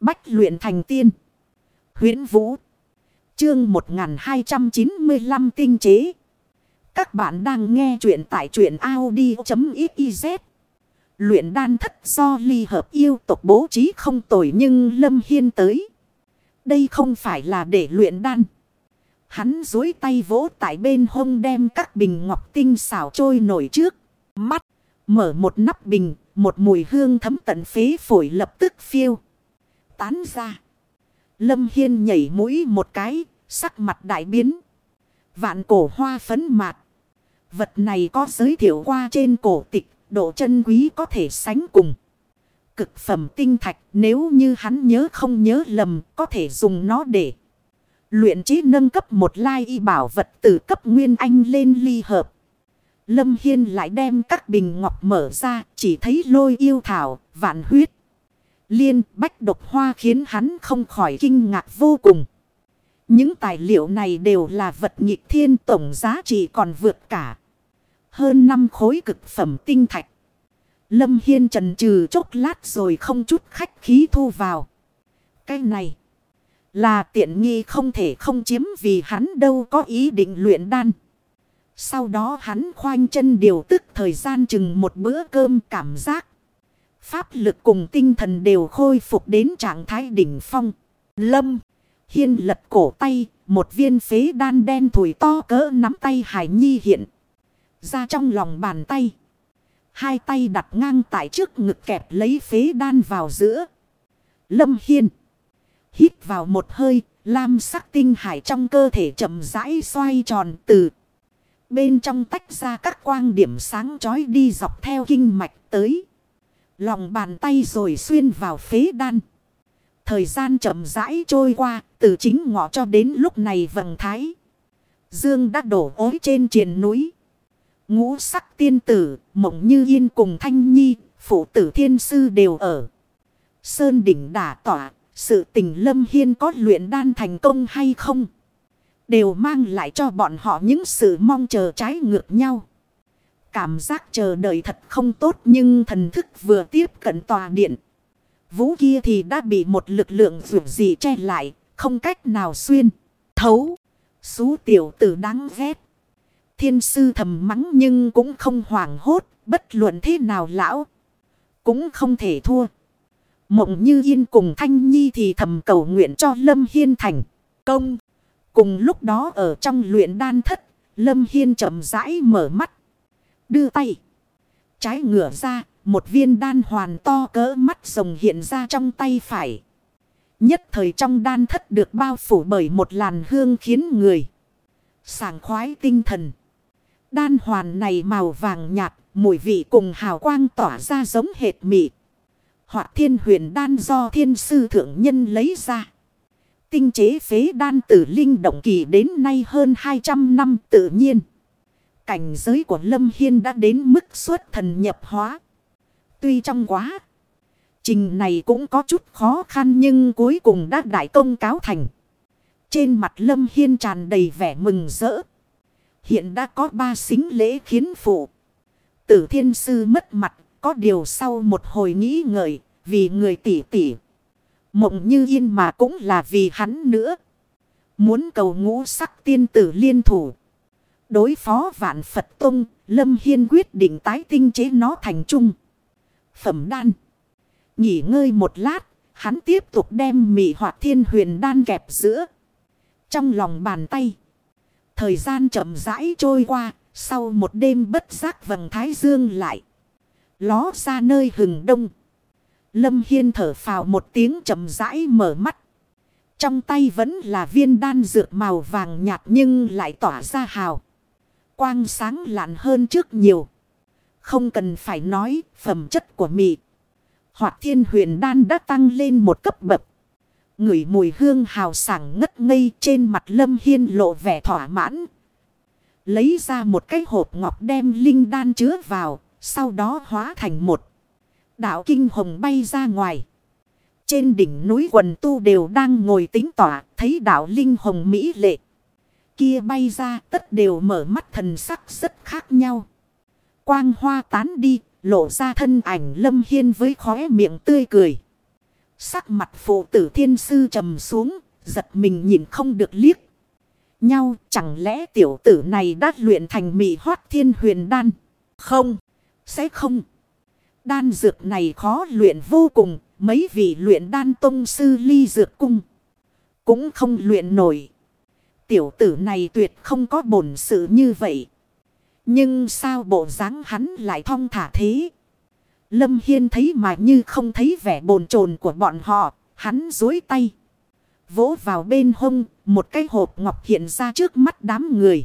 Bách luyện thành tiên. huyễn Vũ. Chương 1295 tinh chế. Các bạn đang nghe truyện tại truyện Audi.xyz. Luyện đan thất do ly hợp yêu tộc bố trí không tồi nhưng Lâm Hiên tới. Đây không phải là để luyện đan. Hắn dối tay vỗ tại bên hông đem các bình ngọc tinh xảo trôi nổi trước. Mắt, mở một nắp bình, một mùi hương thấm tận phế phổi lập tức phiêu. Tán ra. Lâm Hiên nhảy mũi một cái, sắc mặt đại biến. Vạn cổ hoa phấn mạt. Vật này có giới thiệu qua trên cổ tịch, độ chân quý có thể sánh cùng. Cực phẩm tinh thạch nếu như hắn nhớ không nhớ lầm có thể dùng nó để luyện trí nâng cấp một lai y bảo vật từ cấp nguyên anh lên ly hợp. Lâm Hiên lại đem các bình ngọc mở ra chỉ thấy lôi yêu thảo, vạn huyết. Liên bách độc hoa khiến hắn không khỏi kinh ngạc vô cùng. Những tài liệu này đều là vật nghịch thiên tổng giá trị còn vượt cả. Hơn năm khối cực phẩm tinh thạch. Lâm Hiên trần trừ chốc lát rồi không chút khách khí thu vào. Cái này là tiện nghi không thể không chiếm vì hắn đâu có ý định luyện đan. Sau đó hắn khoanh chân điều tức thời gian chừng một bữa cơm cảm giác. Pháp lực cùng tinh thần đều khôi phục đến trạng thái đỉnh phong. Lâm, hiên lật cổ tay, một viên phế đan đen thủi to cỡ nắm tay hải nhi hiện. Ra trong lòng bàn tay. Hai tay đặt ngang tại trước ngực kẹp lấy phế đan vào giữa. Lâm hiên. Hít vào một hơi, lam sắc tinh hải trong cơ thể chậm rãi xoay tròn từ. Bên trong tách ra các quang điểm sáng chói đi dọc theo kinh mạch tới. Lòng bàn tay rồi xuyên vào phế đan. Thời gian chậm rãi trôi qua, từ chính ngọ cho đến lúc này vầng thái. Dương đã đổ ối trên triền núi. Ngũ sắc tiên tử, mộng như yên cùng thanh nhi, phụ tử thiên sư đều ở. Sơn đỉnh đả tỏa, sự tình lâm hiên có luyện đan thành công hay không? Đều mang lại cho bọn họ những sự mong chờ trái ngược nhau. Cảm giác chờ đợi thật không tốt nhưng thần thức vừa tiếp cận tòa điện. Vũ kia thì đã bị một lực lượng dù gì che lại, không cách nào xuyên, thấu. Xú tiểu tử đáng ghét. Thiên sư thầm mắng nhưng cũng không hoảng hốt, bất luận thế nào lão. Cũng không thể thua. Mộng như yên cùng Thanh Nhi thì thầm cầu nguyện cho Lâm Hiên thành công. Cùng lúc đó ở trong luyện đan thất, Lâm Hiên chậm rãi mở mắt. Đưa tay. Trái ngửa ra, một viên đan hoàn to cỡ mắt rồng hiện ra trong tay phải. Nhất thời trong đan thất được bao phủ bởi một làn hương khiến người sảng khoái tinh thần. Đan hoàn này màu vàng nhạt, mùi vị cùng hào quang tỏa ra giống hệt mị. Hoặc thiên huyền đan do thiên sư thượng nhân lấy ra. Tinh chế phế đan từ linh động kỳ đến nay hơn 200 năm tự nhiên. Cảnh giới của Lâm Hiên đã đến mức xuất thần nhập hóa. Tuy trong quá. Trình này cũng có chút khó khăn nhưng cuối cùng đã đại công cáo thành. Trên mặt Lâm Hiên tràn đầy vẻ mừng rỡ. Hiện đã có ba xính lễ khiến phụ. Tử thiên sư mất mặt có điều sau một hồi nghĩ ngợi, vì người tỷ tỷ. Mộng như yên mà cũng là vì hắn nữa. Muốn cầu ngũ sắc tiên tử liên thủ. Đối phó vạn Phật Tông, Lâm Hiên quyết định tái tinh chế nó thành trung. Phẩm đan. Nghỉ ngơi một lát, hắn tiếp tục đem mị hoạt thiên huyền đan kẹp giữa. Trong lòng bàn tay. Thời gian chậm rãi trôi qua, sau một đêm bất giác vầng thái dương lại ló ra nơi hừng đông. Lâm Hiên thở phào một tiếng chậm rãi mở mắt. Trong tay vẫn là viên đan dược màu vàng nhạt nhưng lại tỏa ra hào. Quang sáng lạn hơn trước nhiều. Không cần phải nói phẩm chất của mị. Hoạt thiên huyền đan đã tăng lên một cấp bậc. Ngửi mùi hương hào sảng ngất ngây trên mặt Lâm Hiên lộ vẻ thỏa mãn. Lấy ra một cái hộp ngọc đem linh đan chứa vào, sau đó hóa thành một đạo kinh hồng bay ra ngoài. Trên đỉnh núi quần tu đều đang ngồi tính tỏa, thấy đạo linh hồng mỹ lệ. Kia bay ra tất đều mở mắt thần sắc rất khác nhau. Quang hoa tán đi, lộ ra thân ảnh lâm hiên với khóe miệng tươi cười. Sắc mặt phụ tử thiên sư trầm xuống, giật mình nhìn không được liếc. Nhau chẳng lẽ tiểu tử này đã luyện thành mị hoát thiên huyền đan? Không, sẽ không. Đan dược này khó luyện vô cùng, mấy vị luyện đan tông sư ly dược cung. Cũng không luyện nổi. Tiểu tử này tuyệt không có bổn sự như vậy. Nhưng sao bộ dáng hắn lại thong thả thế? Lâm Hiên thấy mà như không thấy vẻ bồn chồn của bọn họ. Hắn dối tay. Vỗ vào bên hông. Một cái hộp ngọc hiện ra trước mắt đám người.